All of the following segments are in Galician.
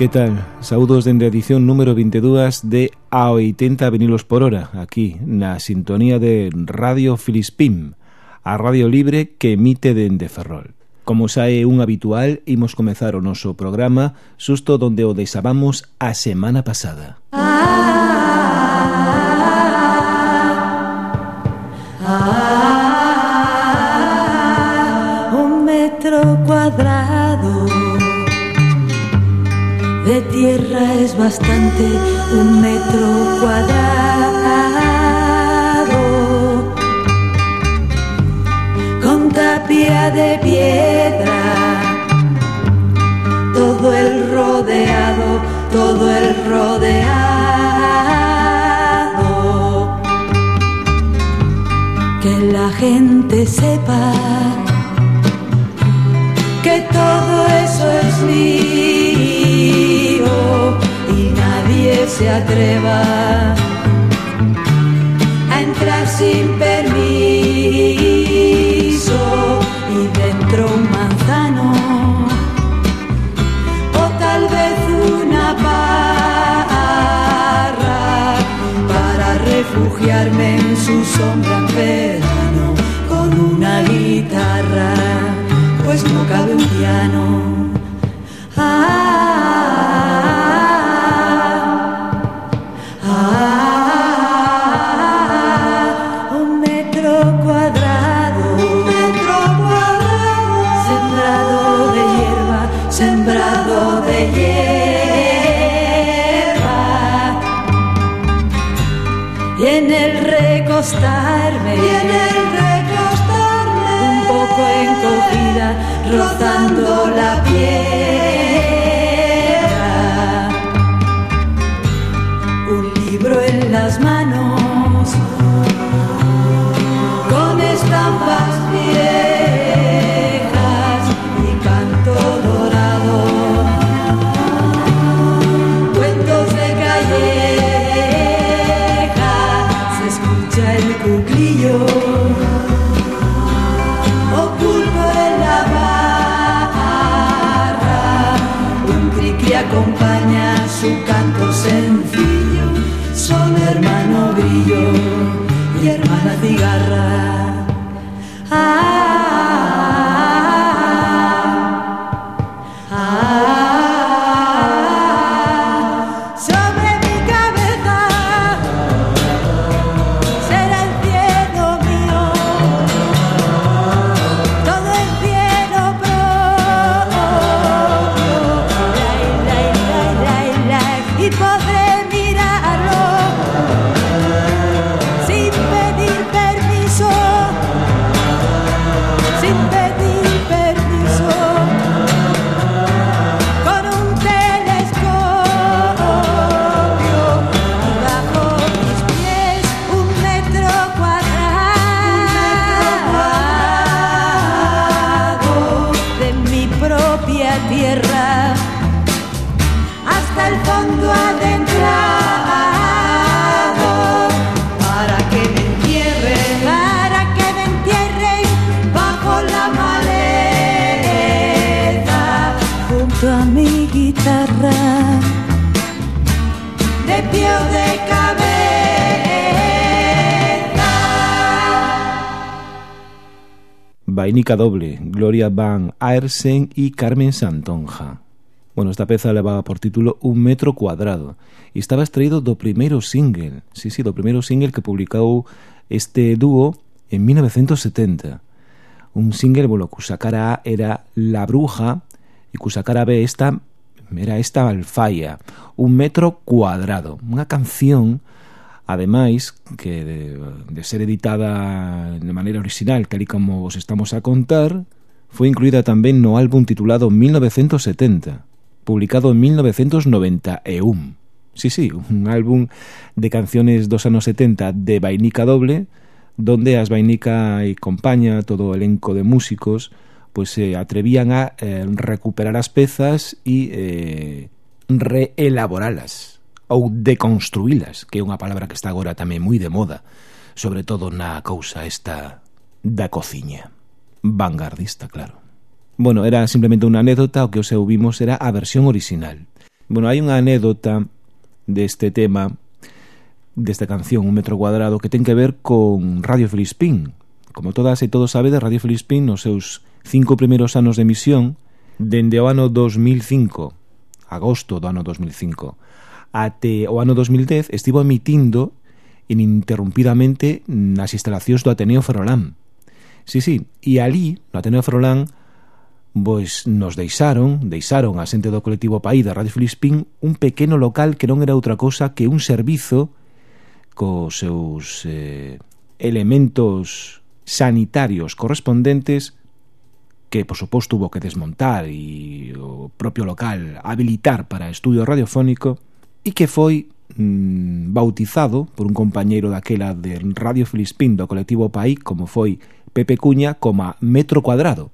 Que tal? Saúdos dende a edición número 22 de A80 vinilos por hora, aquí, na sintonía de Radio Filispim, a radio libre que emite dende Ferrol. Como xa é un habitual, imos comezar o noso programa susto donde o deixábamos a semana pasada. Ah. Tierra es bastante un metro cuadrado. Con tapia de piedra todo el rodeado todo el rodeado. Que la gente sepa que todo eso es mío se atreva a entrar sin permiso y dentro un manzano o tal vez una parra para refugiarme en su sombra en verano con una guitarra pues no cabe un piano. las cigarras. música doble, Gloria Van Aersen y Carmen Santonja. Bueno, esta peza levaba por título Un metro cuadrado e estaba extraído do primeiro single, sí, sí, do primeiro single que publicou este dúo en 1970. Un single, bueno, cusa cara A era La Bruja e cusa cara B esta era esta Alfaia, Un metro cuadrado, unha canción que Ademais, que de, de ser editada de maneira original, tal como vos estamos a contar, foi incluída tamén no álbum titulado 1970, publicado en 1991. Sí, sí, un álbum de canciones dos anos 70 de vainica doble, donde as vainica e compaña, todo o elenco de músicos, pois pues, se eh, atrevían a eh, recuperar as pezas e eh, reelaboralas ou deconstruílas, que é unha palabra que está agora tamén moi de moda, sobre todo na cousa esta da cociña. Vanguardista, claro. Bueno, era simplemente unha anécdota, o que os eu vimos era a versión original. Bueno, hai unha anécdota deste tema, desta canción Un metro cuadrado, que ten que ver con Radio Felispín. Como todas e todos sabedes, Radio Felispín nos seus cinco primeiros anos de emisión, dende o ano 2005, agosto do ano 2005, até o ano 2010 estivo emitindo ininterrumpidamente nas instalacións do Ateneo Ferrolán. Sí, sí, e ali, no Ateneo Ferrolán, pois nos deixaron, deixaron a xente do colectivo Paí da Radio Filispín un pequeno local que non era outra cosa que un servizo cos seus eh, elementos sanitarios correspondentes que, por suposto, tuvo que desmontar e o propio local habilitar para estudio radiofónico e que foi mm, bautizado por un compañeiro daquela de Radio Filispín do colectivo Paí, como foi Pepe Cuña, como Metro Cuadrado,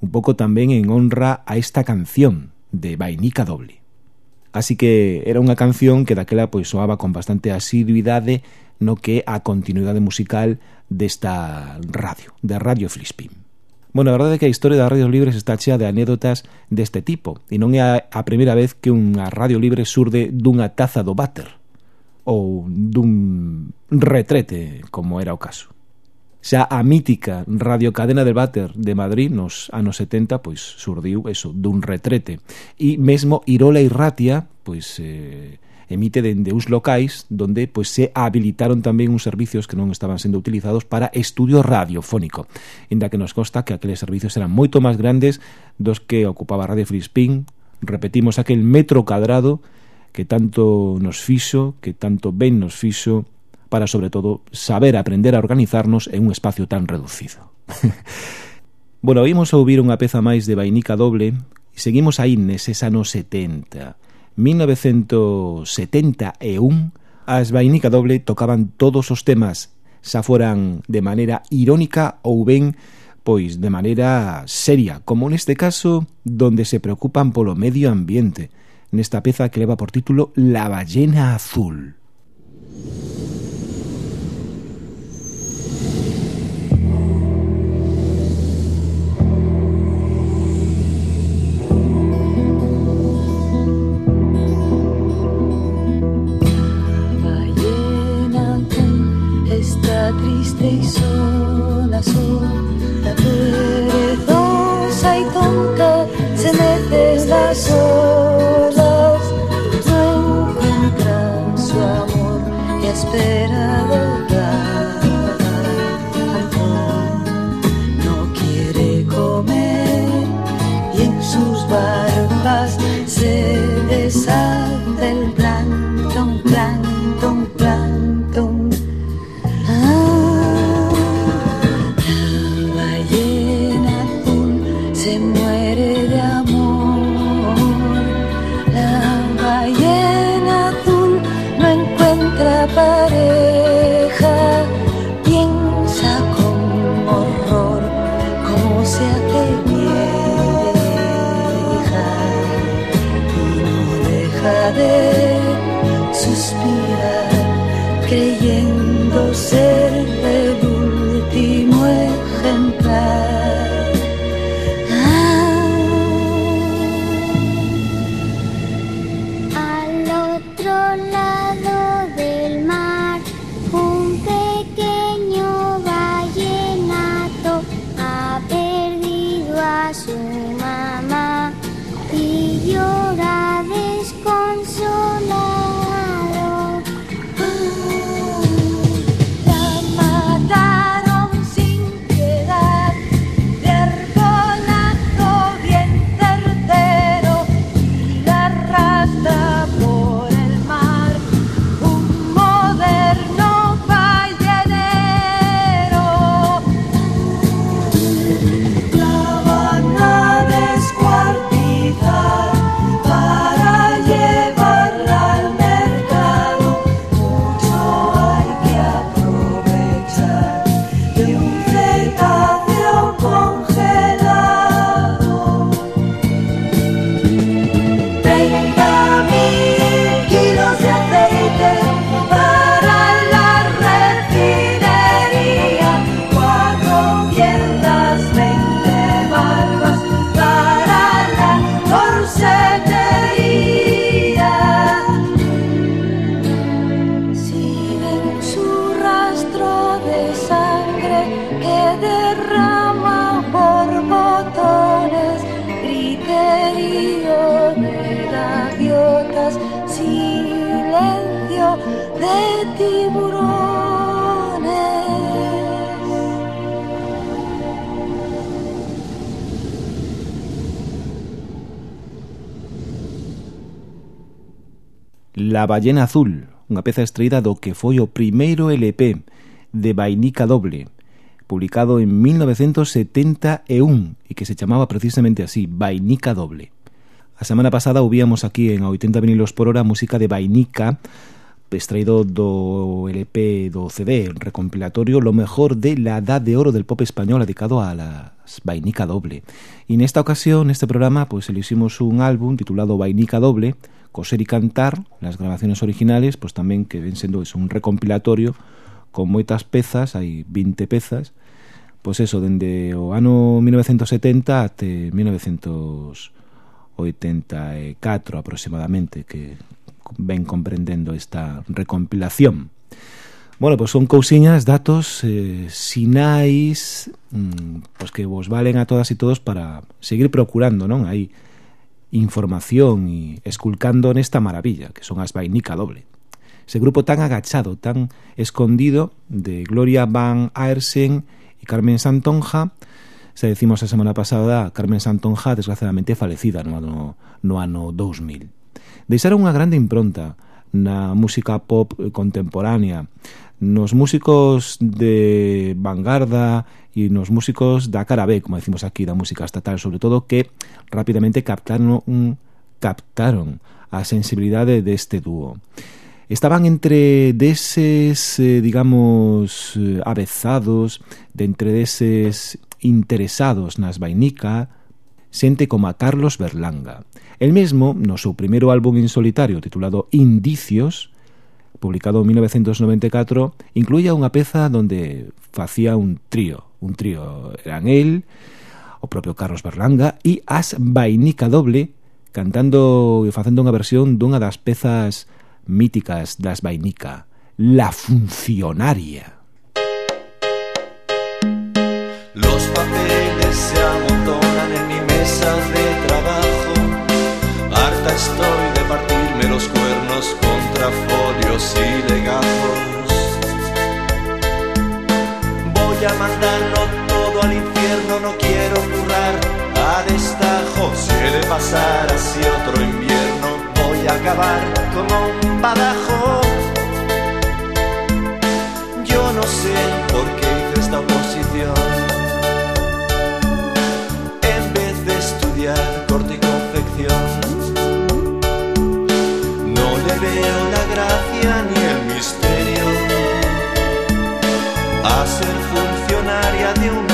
un pouco tamén en honra a esta canción de Vainica Doble. Así que era unha canción que daquela pois soaba con bastante asiduidade no que a continuidade musical desta radio, da Radio Filispín. Bueno, a verdade é que a historia das radios libres está chea de anécdotas deste tipo e non é a, a primeira vez que unha radio libre surde dunha taza do váter ou dun retrete, como era o caso. Xa a mítica radiocadena del váter de Madrid nos anos 70 pois surdiu eso dun retrete e mesmo Irola e Ratia pois eh, emite dende uns locais donde pois se habilitaron tamén uns servicios que non estaban sendo utilizados para estudio radiofónico, inda que nos consta que aqueles servicios eran moito máis grandes dos que ocupaba Radio Frispín, repetimos aquel metro cadrado que tanto nos fixo, que tanto ben nos fixo para sobre todo saber aprender a organizarnos en un espacio tan reducido. bueno, vimos a ouvir unha peza máis de vainica doble e seguimos aí neses anos 70 1971, as Vainica Doble tocaban todos os temas, xa foran de maneira irónica ou ben pois de maneira seria, como neste caso donde se preocupan polo medio ambiente, nesta peza que leva por título La ballena azul. so tarde. La Ballena Azul, unha peza extraída do que foi o primeiro LP de Vainica Doble, publicado en 1971 e que se chamaba precisamente así, Vainica Doble. A semana pasada ouvíamos aquí en 80 vinilos por hora música de Vainica, extraído do LP do CD recompilatorio Lo mejor de la edad de oro del pop español dedicado a las Vainica Doble. Y en esta ocasión, en este programa, pues le hicimos un álbum titulado Vainica Doble, Coser y Cantar, las grabaciones originales, pois tamén que ven sendo eso, un recompilatorio con moitas pezas, hai 20 pezas, pois eso, dende o ano 1970 até 1984 aproximadamente, que ven comprendendo esta recompilación. Bueno, pois son cousiñas, datos, eh, sinais, mmm, pois que vos valen a todas e todos para seguir procurando, non? Hai información e esculcando nesta maravilla, que son as vainica doble. Ese grupo tan agachado, tan escondido, de Gloria Van Aersen e Carmen Santonja, se decimos a semana pasada, Carmen Santonja, desgraciadamente falecida no ano, no ano 2000. Deixaron unha grande impronta na música pop contemporánea, nos músicos de vanguarda e nos músicos da cara B, como decimos aquí, da música estatal, sobre todo, que rapidamente captaron, un, captaron a sensibilidade deste dúo. Estaban entre deses, eh, digamos, eh, avezados, de entre deses interesados nas vainica, xente como a Carlos Berlanga. El mesmo, no seu primeiro álbum en solitario titulado Indicios, publicado en 1994, incluía unha peza onde facía un trío. Un trío eran el, o propio Carlos Berlanga e As Vainica Doble, cantando e facendo unha versión dunha das pezas míticas das Vainica, La Funcionaria. Los papeles se han pasar así otro invierno, voy a acabar como un badajo. Yo no sé por qué hice esta oposición. En vez de estudiar corte y confección veo la gracia ni el misterio a ser funcionaria de un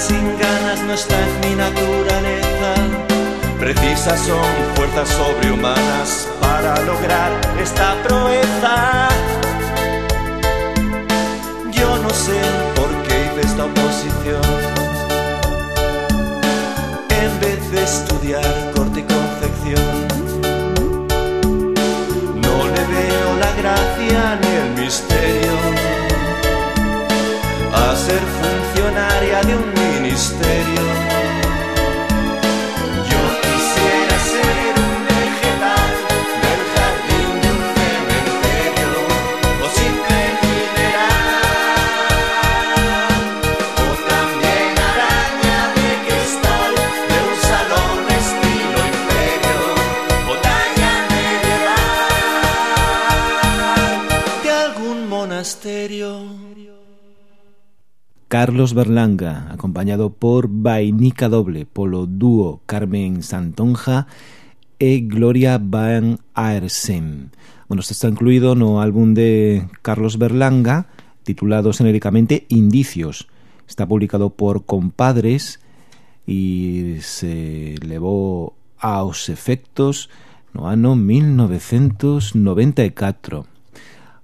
sin ganas, no está en mi naturaleza. Precisas son fuerzas sobrehumanas para lograr esta proeza. Yo no sé por qué hice esta oposición. En vez de estudiar corte y confección, no le veo la gracia ni el misterio a ser funcionaria de un mistério. Carlos Berlanga, acompañado por Vainica Doble, polo dúo Carmen Santonja e Gloria Van Aersen. Bueno, isto está incluído no álbum de Carlos Berlanga, titulado genéricamente Indicios. Está publicado por Compadres e se levou aos efectos no ano 1994.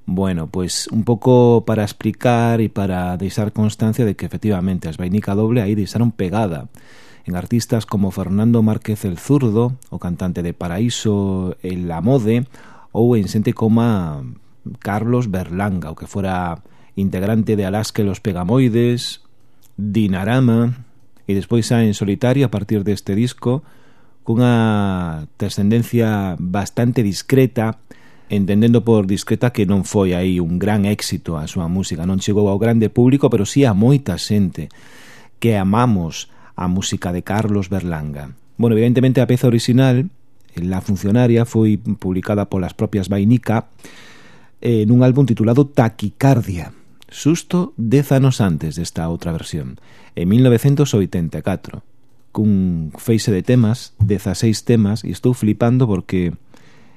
Bueno, pues un pouco para explicar e para deixar constancia de que efectivamente as vainica doble aí deixaron pegada en artistas como Fernando Márquez el Zurdo, o cantante de Paraíso el Amode ou en xente como Carlos Berlanga, o que fora integrante de Alaska los Pegamoides, Dinarama e despois xa en solitario a partir deste disco cunha trascendencia bastante discreta entendendo por discreta que non foi aí un gran éxito a súa música, non chegou ao grande público, pero sí a moita xente que amamos a música de Carlos Berlanga. Bueno, evidentemente a peza original, La funcionaria, foi publicada polas propias Vainica eh, nun álbum titulado Taquicardia, susto dez anos antes desta outra versión, en 1984, cun feixe de temas, 16 temas, e estou flipando porque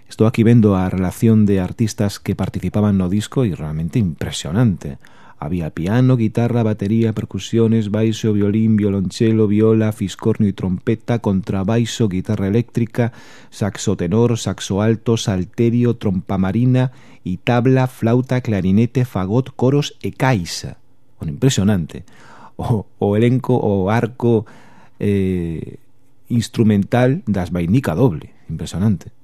Estou aquí vendo a relación de artistas que participaban no disco e realmente impresionante. Había piano, guitarra, batería, percusiones, baixo, violín, violonchelo, viola, fiscornio y trompeta, contrabaixo, guitarra eléctrica, saxo tenor, saxo alto, salterio, trompa marina y tabla, flauta, clarinete, fagot, coros e caixa. Bueno, impresionante. O, o elenco o arco eh, instrumental das vainica doble. Impresionante.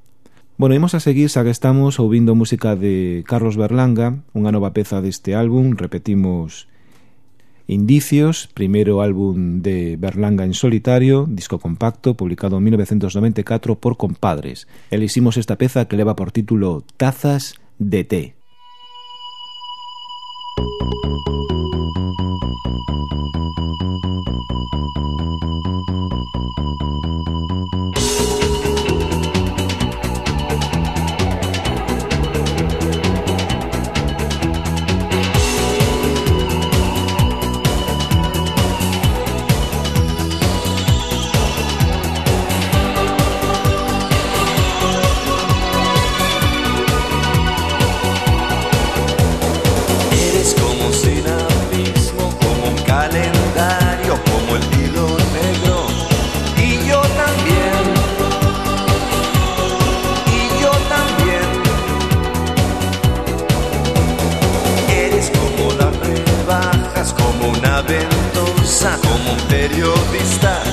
Bueno, imos a seguir xa que estamos ouvindo música de Carlos Berlanga, unha nova peza deste álbum, repetimos Indicios, primeiro álbum de Berlanga en solitario, disco compacto, publicado en 1994 por Compadres. Eliximos esta peza que leva por título Tazas de té. Thank you. como un periodista.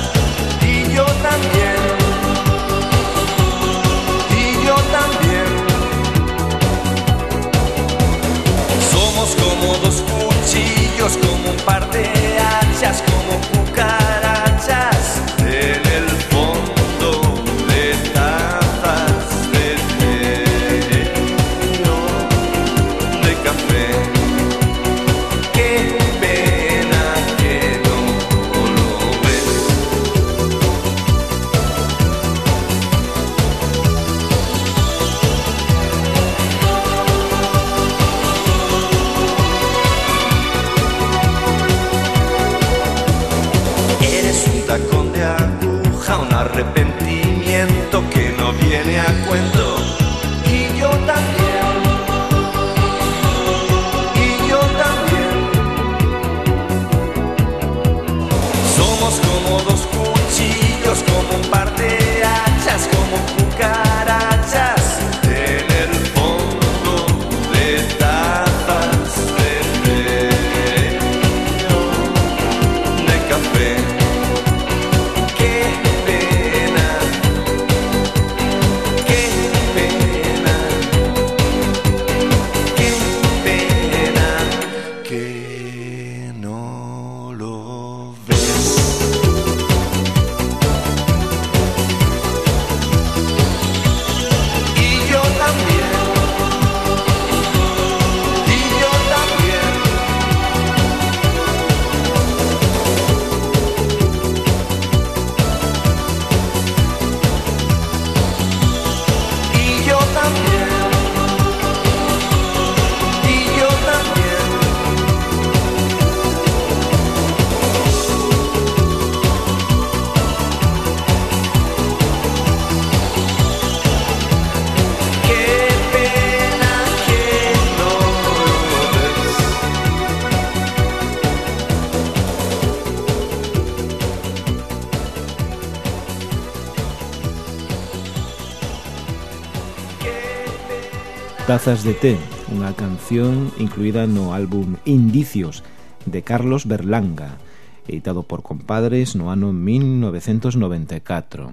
Tazas de té, unha canción incluída no álbum Indicios de Carlos Berlanga, editado por Compadres no ano 1994.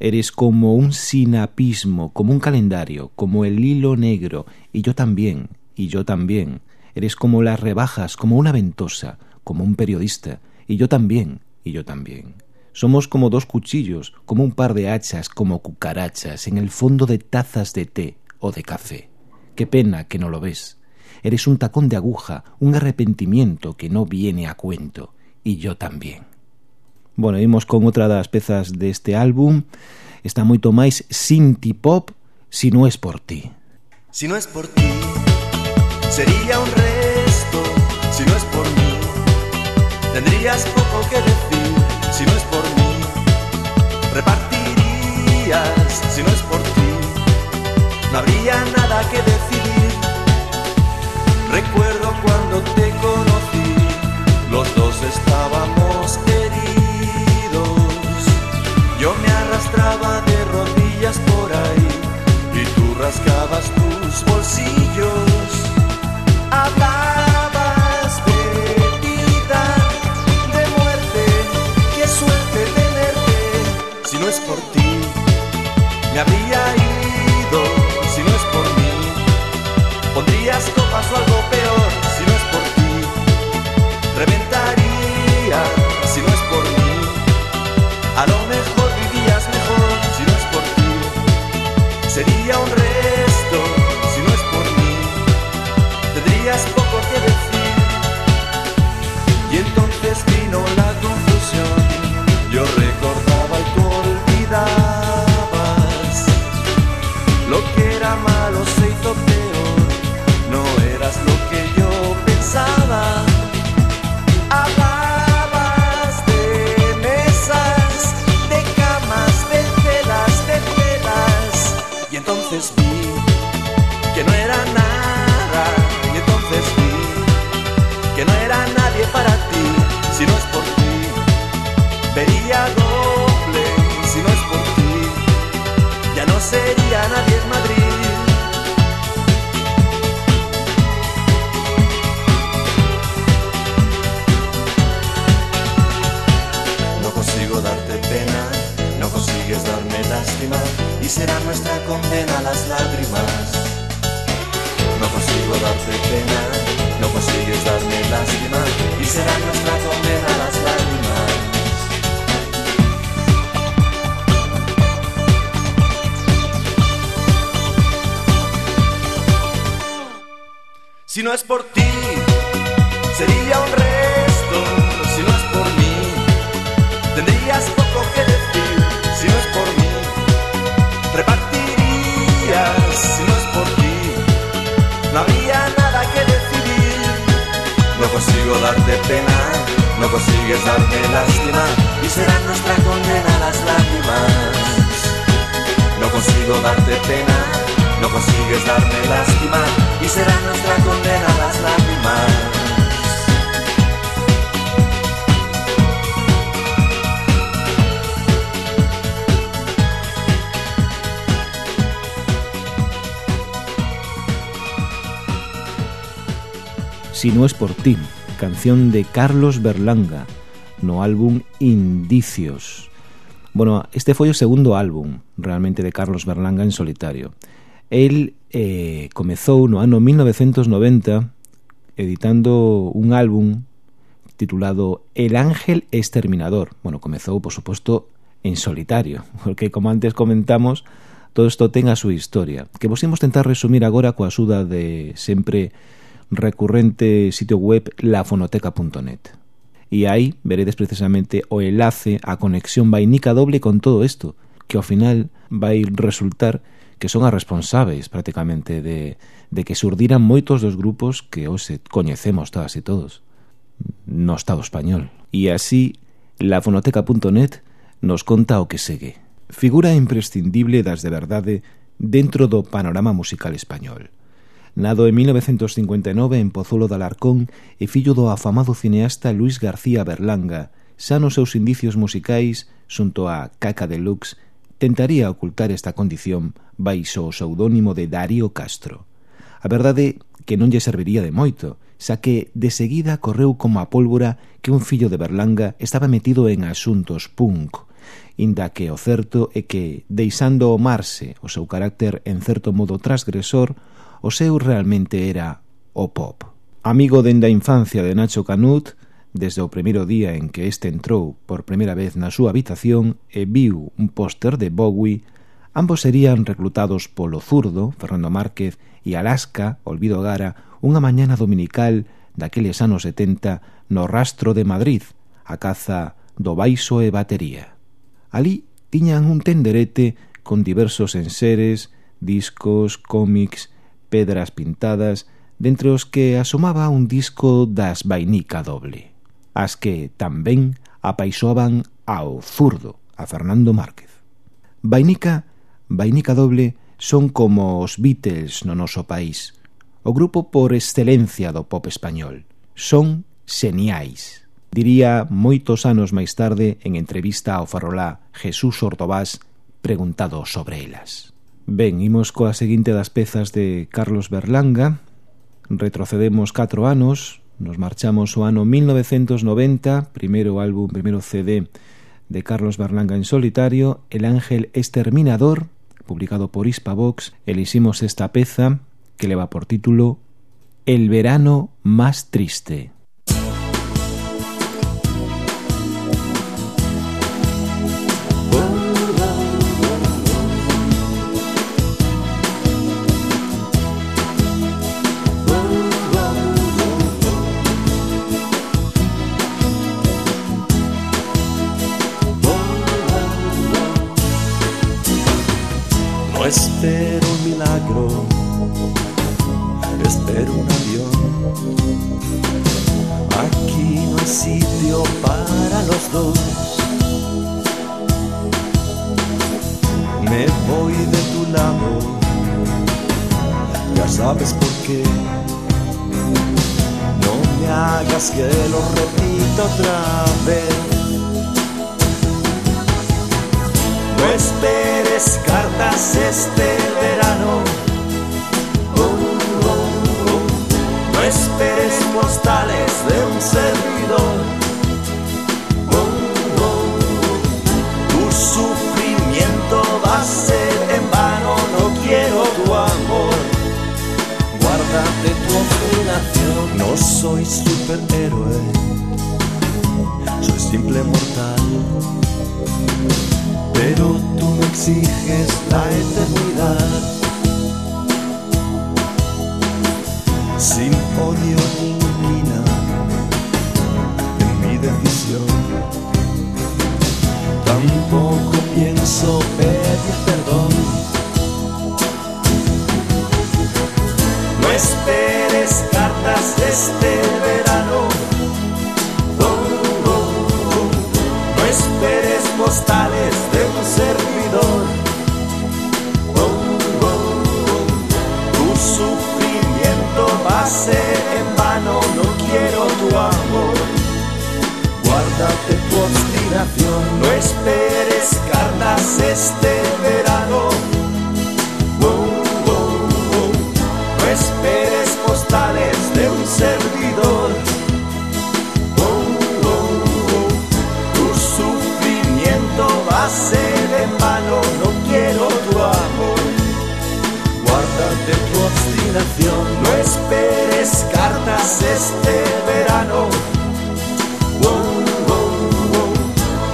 Eres como un sinapismo, como un calendario, como el hilo negro, y yo también, y yo también. Eres como las rebajas, como una ventosa, como un periodista, y yo también, y yo también. Somos como dos cuchillos, como un par de hachas, como cucarachas, en el fondo de tazas de té o de café. Qué pena que no lo ves. Eres un tacón de aguja, un arrepentimiento que no viene a cuento, y yo también. Bueno, imos con outra das pezas deste álbum. Está moito máis synth pop Si no es por ti. Si no es por ti Sería un resto. Si no es por mí Tendrías poco que decir. Si no es por mí Repartirías. Si no es por ti No habría nada que decidir Recuerdo cuando te conocí Los dos estábamos arrastraba de rodillas por ahí y tú rascabas tus bolsillos. Hablabas de vida, de muerte, qué suerte tenerte. Si no es por ti, me habría darte pena, no consigues darme lástima y será nuestra condena las lágrimas. Si no es por ti, canción de Carlos Berlanga no álbum Indicios. Bueno, este foi o segundo álbum realmente de Carlos Berlanga en solitario. El eh, comezou no ano 1990 editando un álbum titulado El Ángel Exterminador. Bueno, comezou, por suposto, en solitario, porque, como antes comentamos, todo isto ten a súa historia, que vos imos tentar resumir agora coa axuda de sempre recurrente sitio web lafonoteca.net. E aí veredes precisamente o enlace, a conexión vainica doble con todo isto, que ao final vai resultar que son as responsáveis prácticamente de, de que surdiran moitos dos grupos que hoxe coñecemos todas e todos no Estado español. E así, lafonoteca.net nos conta o que segue. Figura imprescindible das de verdade dentro do panorama musical español. Nado en 1959 en Pozuelo de Alarcón e fillo do afamado cineasta Luis García Berlanga, xa nos seus indicios musicais, xunto a Caca Deluxe, tentaría ocultar esta condición baixo o pseudónimo de Darío Castro. A verdade que non lle serviría de moito, xa que de seguida correu como a pólvora que un fillo de Berlanga estaba metido en asuntos punk, inda que o certo é que, deixando o marse o seu carácter en certo modo transgresor, o seu realmente era o pop. Amigo dende a infancia de Nacho Canut, desde o primeiro día en que este entrou por primeira vez na súa habitación e viu un póster de Bowie, ambos serían reclutados polo zurdo, Fernando Márquez, e Alaska, Olvido Gara, unha mañana dominical daqueles anos 70 no rastro de Madrid, a caza do baixo e batería. Alí tiñan un tenderete con diversos enseres, discos, cómics pedras pintadas, dentre os que asomaba un disco das vainica doble, as que tamén apaisoaban ao zurdo, a Fernando Márquez. Vainica, vainica doble, son como os Beatles no noso país, o grupo por excelencia do pop español. Son seniais. Diría moitos anos máis tarde en entrevista ao farolá Jesús Ordovás preguntado sobre elas. Ben, imos coa seguinte das pezas de Carlos Berlanga. Retrocedemos 4 anos, nos marchamos o ano 1990, primeiro álbum, primeiro CD de Carlos Berlanga en solitario, El Ángel Exterminador, publicado por Hispavox, eliximos esta peza que leva por título El verano más triste. Hagas que lo repita otra vez. No esperes cartas este verano. No esperes postales de un servidor. Tu sufrimiento va a ser No soy superhéroe. Soy simple mortal pero tú me exiges la eternidad. Sin odio ni este verano. No esperes postales de un servidor. Tu sufrimiento va a ser en vano, no quiero tu amor. Guárdate tu obstinación, no esperes cartas este verano. No esperes no esperes cartas este verano.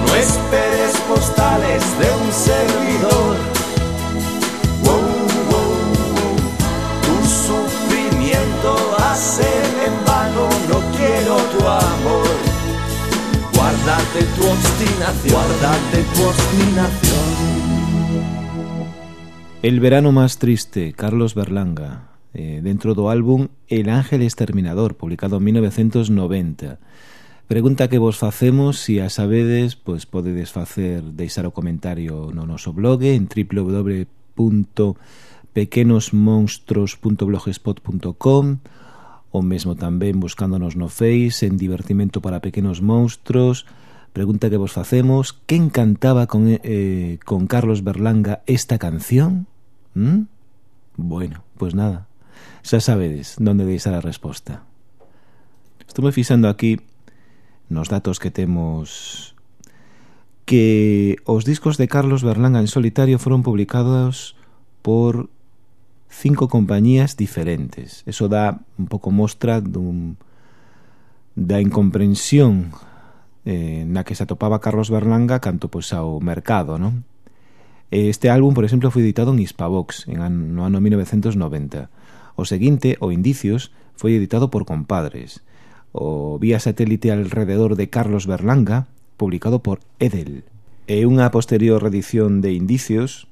No esperes postales de un servidor. Tu sufrimiento ser en vano, no quiero tu amor. Guárdate tu obstinación, guárdate tu obstinación. El verano más triste, Carlos Berlanga, eh, dentro do álbum El Ángel Exterminador, publicado en 1990. Pregunta que vos facemos, se a sabedes, pois podedes facer deixar o comentario no noso blog en www.pequenosmonstros.blogspot.com ou mesmo tamén buscándonos no Face en Divertimento para Pequenos Monstros. Pregunta que vos facemos, quen cantaba con, eh, con Carlos Berlanga esta canción? ¿Mm? Bueno, pues nada, xa sabedes onde deixar a resposta. Estou fixando aquí nos datos que temos que os discos de Carlos Berlanga en solitario foron publicados por cinco compañías diferentes. Eso dá un pouco mostra dun, da incomprensión eh, na que se atopaba Carlos Berlanga canto pois ao mercado, non? Este álbum, por exemplo, foi editado en Hispavox en ano, no ano 1990 O seguinte, o Indicios, foi editado por Compadres. O Vía Satélite alrededor de Carlos Berlanga, publicado por Edel. E unha posterior edición de Indicios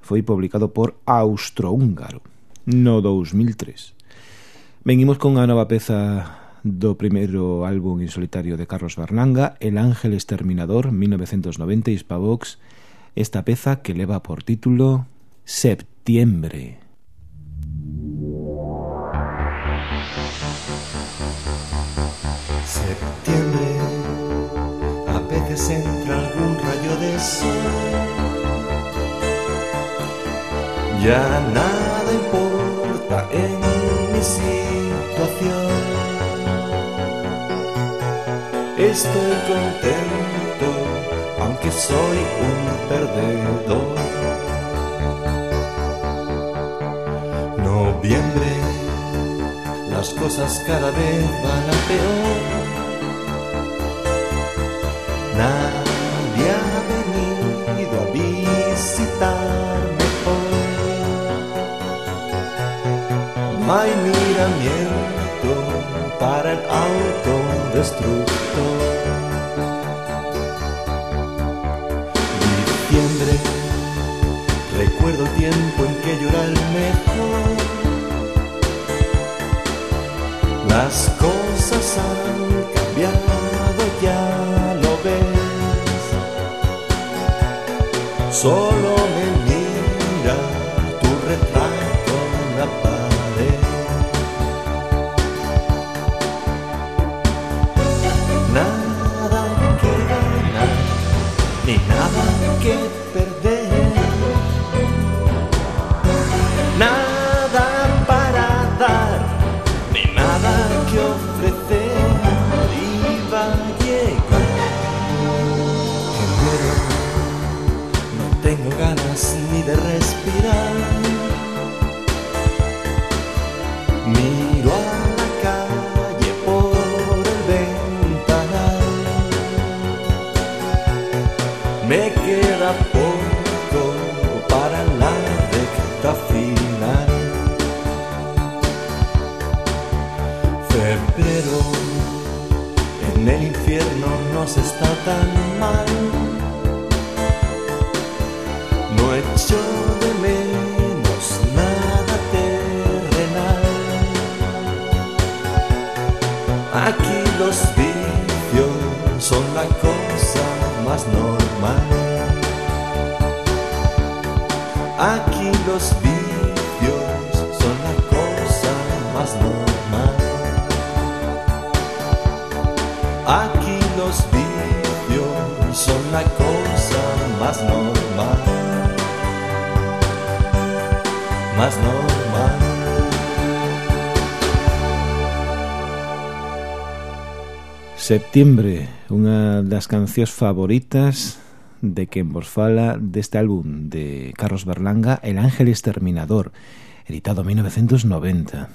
foi publicado por Austrohúngaro no 2003. Venimos con a nova peza do primeiro álbum en solitario de Carlos Berlanga, El Ángel Exterminador, 1990, Hispavox, esta peza que leva por título Septiembre. Septiembre, a veces entra algún rayo de sol. Ya nada importa en mi situación. Estoy contento, aunque soy un perdedor. Noviembre, las cosas cada vez van a peor. Nadie ha venido a visitarme hoy. No hay miramiento para el autodestructor. Diciembre, recuerdo el tiempo en que era el mejor. Las cosas han Solo tan mal. No echo de menos nada terrenal. Aquí los vicios son la cosa más normal. Aquí los vicios son la cosa más normal. Aquí los vicios son la cosa más normal. Más normal. Septiembre, unha das favoritas de quen vos fala deste álbum de Carlos Berlanga, El Ángel Exterminador, editado en 1990.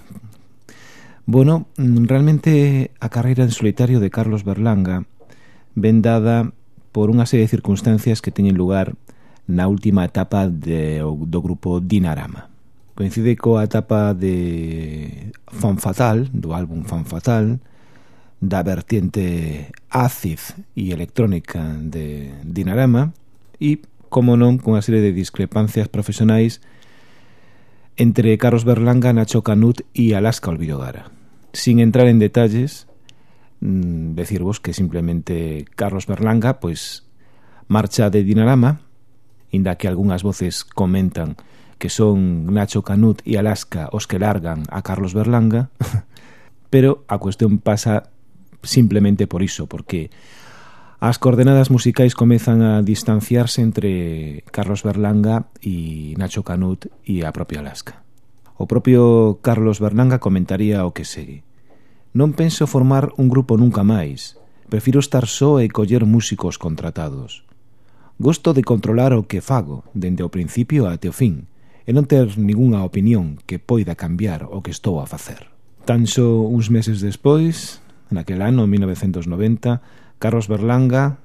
Bueno, realmente a carreira en solitario de Carlos Berlanga ven dada por unha serie de circunstancias que teñen lugar na última etapa de, do grupo Dinarama. Coincide coa etapa de Fan Fatal, do álbum Fan Fatal, da vertiente acid e electrónica de Dinarama e, como non, cunha serie de discrepancias profesionais entre Carlos Berlanga, Nacho Canut e Alaska Olvidogara. Sin entrar en detalles, mm, decirvos que simplemente Carlos Berlanga pois marcha de Dinarama, inda que algunhas voces comentan que son Nacho Canut e Alaska os que largan a Carlos Berlanga, pero a cuestión pasa simplemente por iso, porque as coordenadas musicais comezan a distanciarse entre Carlos Berlanga e Nacho Canut e a propia Alaska. O propio Carlos Berlanga comentaría o que segue. Non penso formar un grupo nunca máis. Prefiro estar só e coller músicos contratados. Gosto de controlar o que fago, dende o principio até o fin, e non ter ningunha opinión que poida cambiar o que estou a facer. Tan só uns meses despois, naquel ano 1990, Carlos Berlanga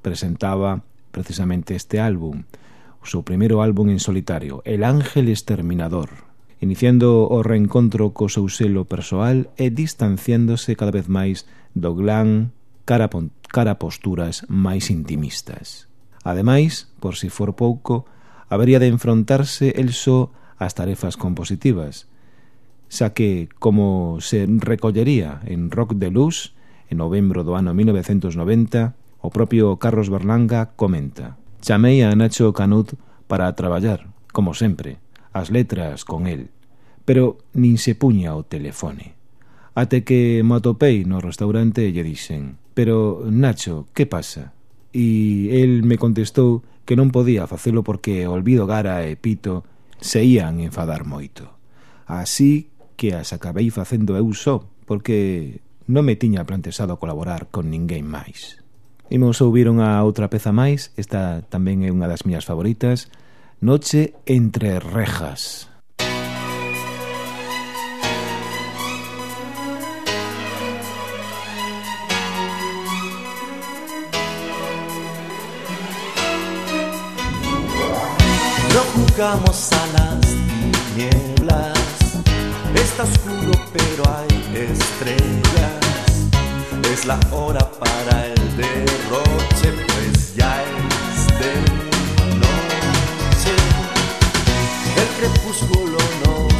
presentaba precisamente este álbum, o seu primeiro álbum en solitario, El Ángel Exterminador, iniciando o reencontro co seu selo persoal e distanciándose cada vez máis do glam cara, cara posturas máis intimistas. Ademais, por si for pouco, habería de enfrontarse el só ás tarefas compositivas, xa que, como se recollería en Rock de Luz, en novembro do ano 1990, o propio Carlos Berlanga comenta Chamei a Nacho Canut para traballar, como sempre, as letras con el pero nin se puña o telefone. Ate que me atopei no restaurante e lle dixen «Pero, Nacho, que pasa?» E el me contestou que non podía facelo porque Olvido Gara e Pito se ían enfadar moito. Así que as acabei facendo eu só, porque non me tiña plantexado colaborar con ninguén máis. Imos ouviron a outra peza máis, esta tamén é unha das miñas favoritas, Noche entre rejas. Jugamos a las tinieblas. Está oscuro pero hay estrellas. Es la hora para el derroche, pues ya es de noche. El crepúsculo nos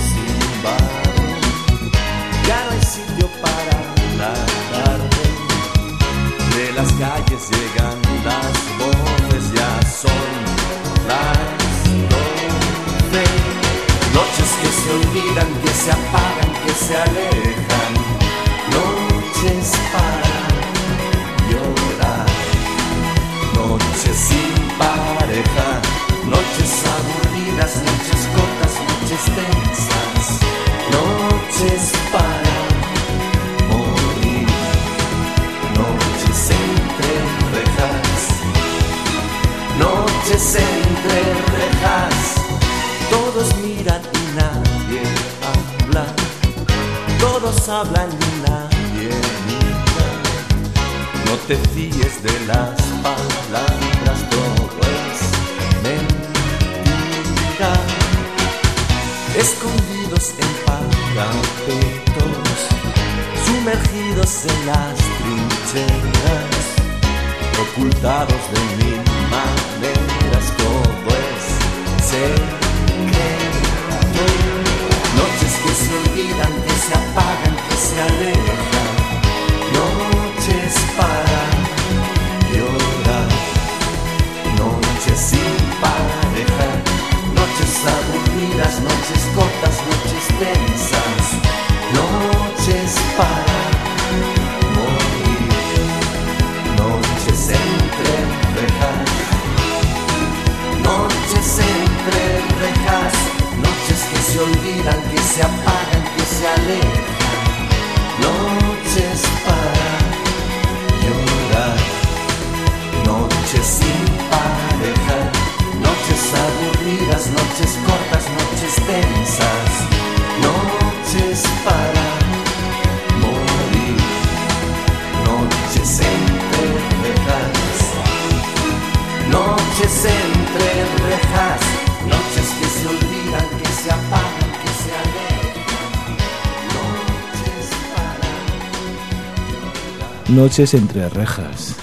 Noches entre rejas,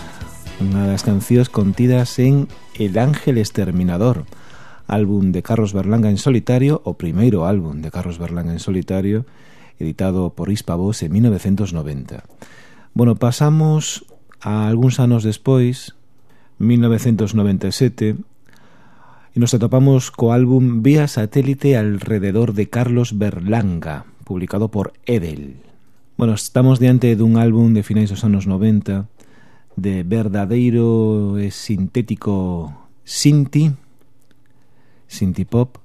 Unha das cancións contidas en El Ángel Exterminador, álbum de Carlos Berlanga en solitario, o primeiro álbum de Carlos Berlanga en solitario, editado por Hispavos en 1990. Bueno, pasamos a algúns anos despois, 1997, e nos atopamos co álbum Vía Satélite alrededor de Carlos Berlanga, publicado por Edel. Bueno, estamos diante dun álbum de finais dos anos 90 de verdadeiro e sintético Sinti, Sinti Pop,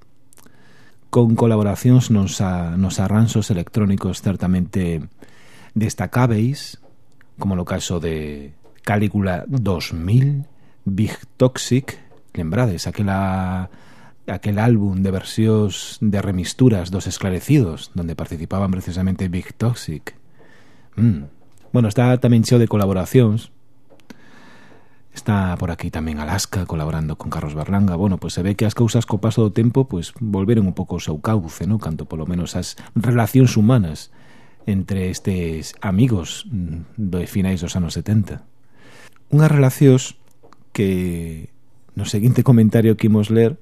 con colaboracións nos, a, nos arranxos electrónicos certamente destacáveis, como no caso de Calígula 2000, Big Toxic, lembrades, aquela aquel álbum de versións de remisturas dos esclarecidos, donde participaban precisamente Big Toxic, Mm. Bueno, está tamén cheo de colaboracións. Está por aquí tamén Alaska colaborando con Carlos Berlanga. Bueno, pois pues se ve que as cousas co paso do tempo pois pues, volveron un pouco o seu cauce, no? canto polo menos as relacións humanas entre estes amigos mm, do finais dos anos 70. Unhas relacións que no seguinte comentario que imos ler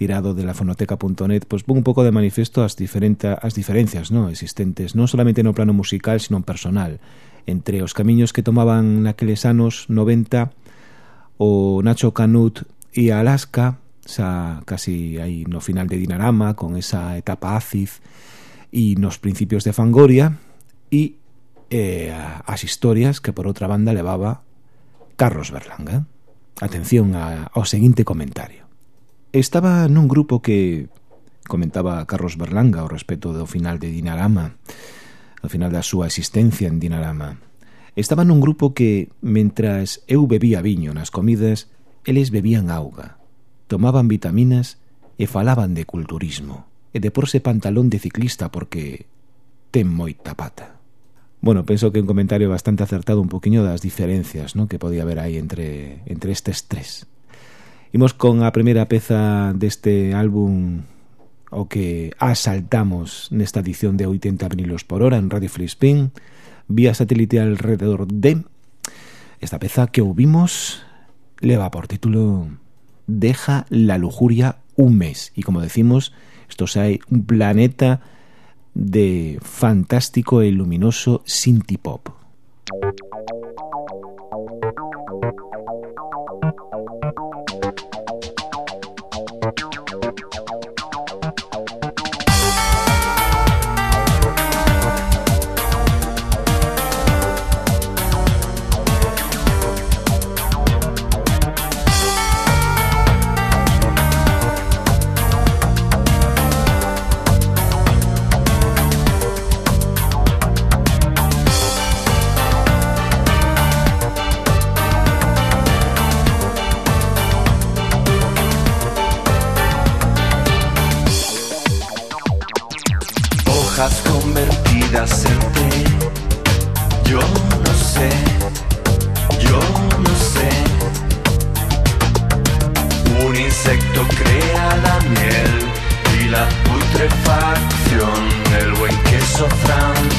tirado de la fonoteca.net, pues pon un pouco de manifesto as, diferentes as diferencias no existentes, non solamente no plano musical, sino personal, entre os camiños que tomaban naqueles anos 90 o Nacho Canut e Alaska, xa casi aí no final de Dinarama, con esa etapa ácid, e nos principios de Fangoria, e eh, as historias que por outra banda levaba Carlos Berlanga. Atención a, ao seguinte comentario. Estaba nun grupo que comentaba Carlos Berlanga ao respecto do final de Dinarama, ao final da súa existencia en Dinarama. Estaba nun grupo que, mentras eu bebía viño nas comidas, eles bebían auga, tomaban vitaminas e falaban de culturismo e de porse pantalón de ciclista porque ten moita pata. Bueno, penso que un comentario bastante acertado un poquinho das diferencias ¿no? que podía haber aí entre, entre estes tres. Imos con a primeira peza deste álbum o que asaltamos nesta edición de 80 vinilos por hora en Radio Flispin vía satélite alrededor de esta peza que ouvimos leva por título Deja la lujuria un mes y como decimos esto é un planeta de fantástico e luminoso synth pop. Yo no sé, yo no sé. Un insecto crea la miel y la putrefacción, el buen queso fran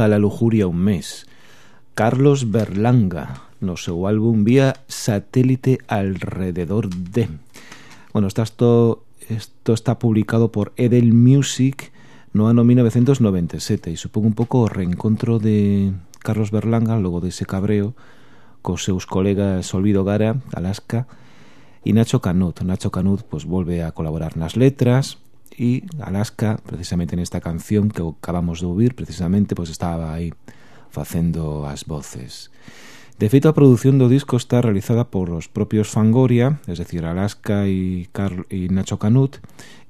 deja la lujuria un mes. Carlos Berlanga, no seu álbum Vía Satélite Alrededor de. Bueno, está esto, esto está publicado por Edel Music no ano 1997 e supón un pouco o reencontro de Carlos Berlanga logo dese cabreo cos seus colegas Olvido Gara, Alaska e Nacho Canut. Nacho Canut pues, volve a colaborar nas letras, y Alaska, precisamente nesta canción que acabamos de ouvir, precisamente pois estaba aí facendo as voces. De feito, a produción do disco está realizada por os propios Fangoria, es decir, Alaska e, Carl, e Nacho Canut,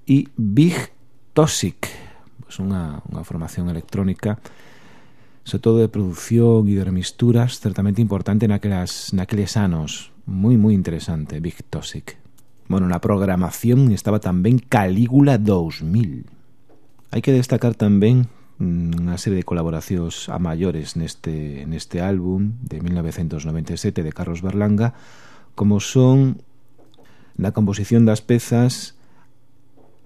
e Big Toxic, pues unha, unha formación electrónica sobre todo de produción e de remisturas, certamente importante naquelas, naqueles anos. Moi, moi interesante, Big Toxic. Bueno, na programación estaba tamén Calígula 2000. Hai que destacar tamén mm, unha serie de colaboracións a maiores neste, neste álbum de 1997 de Carlos Berlanga como son na composición das pezas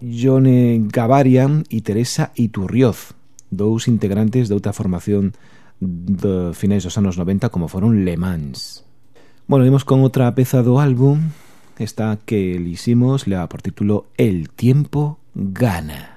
Jone Gavarian e Teresa Iturrioz dous integrantes de outra formación de finais dos anos 90 como foron Le Mans Bueno, vimos con outra peza do álbum esta que eliximos leva por título El tiempo gana.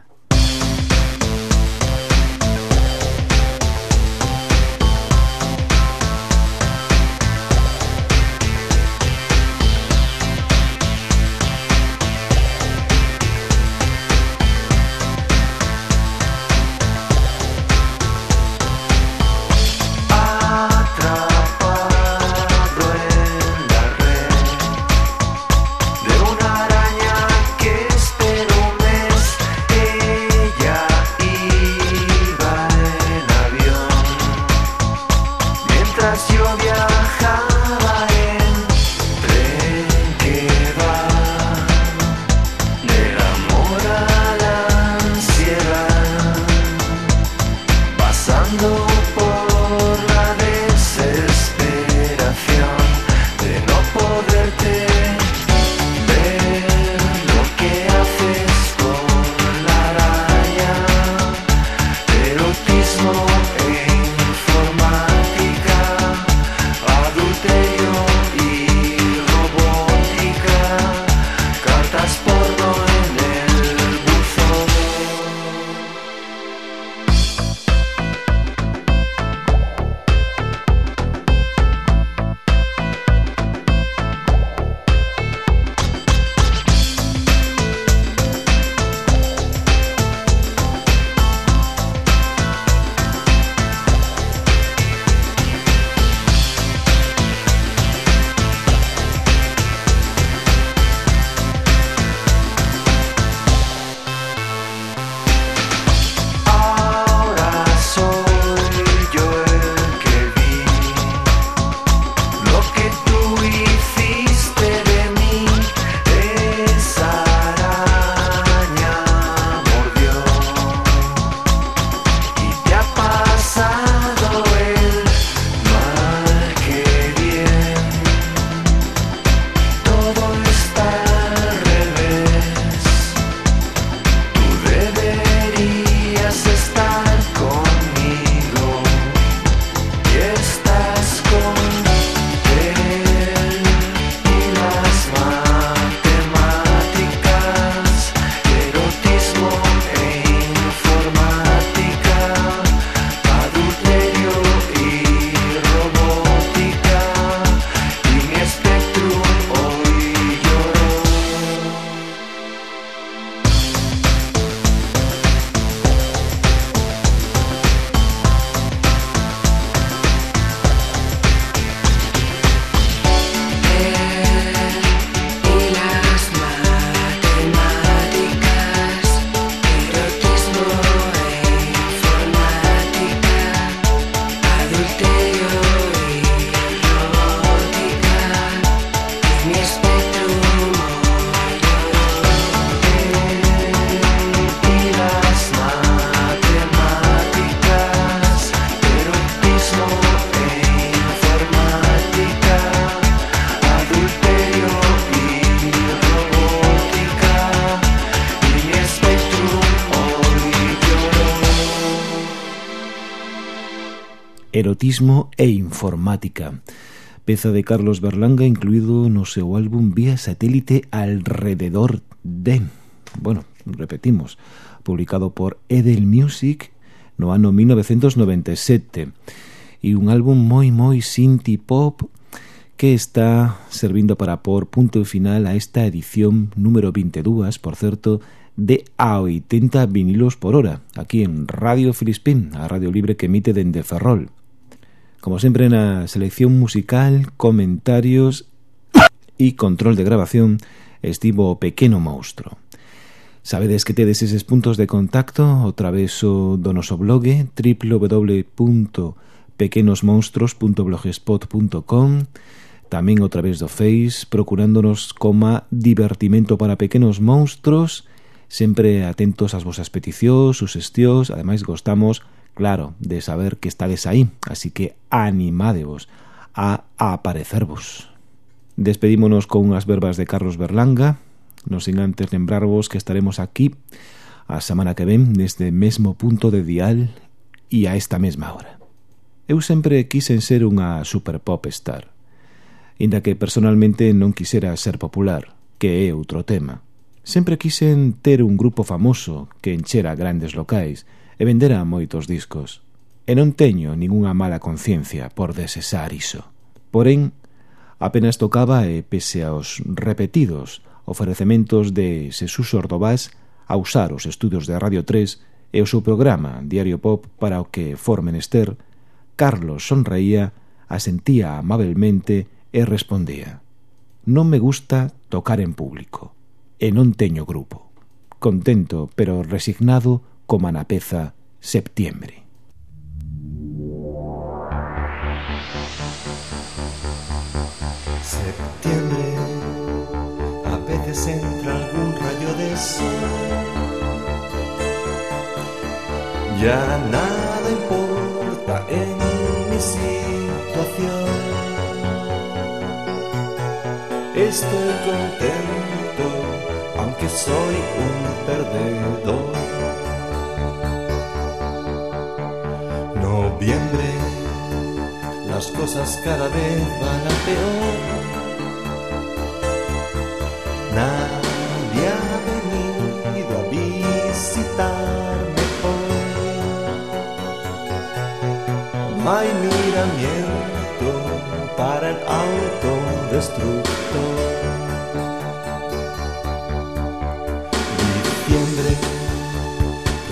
Erotismo e Informática. Peza de Carlos Berlanga incluído no seu álbum Vía Satélite Alrededor de. Bueno, repetimos publicado por Edel Music no ano 1997 e un álbum moi moi synth pop que está servindo para por punto final a esta edición número 22, por certo, de a 80 vinilos por hora, aquí en Radio Filispín, a radio libre que emite dende Ferrol. Como sempre na selección musical, comentarios e control de grabación estivo o pequeno monstro. Sabedes que tedes eses puntos de contacto o traveso do noso blog www.pequenosmonstros.blogspot.com tamén o través do Face, procurándonos coma divertimento para pequenos monstros, sempre atentos ás vosas peticións, suxestións, ademais gostamos claro de saber que estades aí, así que animadevos a aparecervos. Despedímonos con unhas verbas de Carlos Berlanga, non sin antes lembrarvos que estaremos aquí a semana que ven neste mesmo punto de dial e a esta mesma hora. Eu sempre quixen ser unha super pop star, inda que personalmente non quixera ser popular, que é outro tema. Sempre quixen ter un grupo famoso que enchera grandes locais, e vendera moitos discos. E non teño ningunha mala conciencia por desesar iso. Porén, apenas tocaba e pese aos repetidos ofrecementos de Xesús Ordovás a usar os estudos de Radio 3 e o seu programa Diario Pop para o que for menester, Carlos sonreía, asentía amabelmente e respondía «Non me gusta tocar en público, e non teño grupo». Contento, pero resignado, como na peza Septiembre. Septiembre, a veces entra algún rayo de sol. Ya nada importa en mi situación. Estoy contento, aunque soy un perdedor. Noviembre, las cosas cada vez van a peor. Nadie ha venido a visitarme hoy. No hay miramiento para el autodestructor. Diciembre,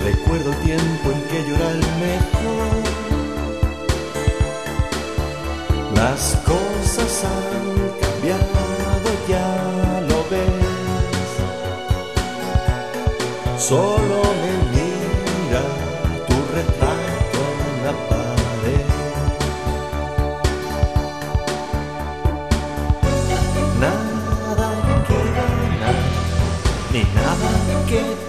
recuerdo el tiempo en que llora el mejor. Las cosas han cambiado, ya lo ves. Solo me mira tu retrato en la pared. Nada que ganar, ni nada que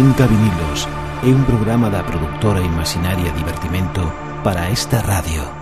80 vinilos é un programa da produtora Imaginaria Divertimento para esta radio.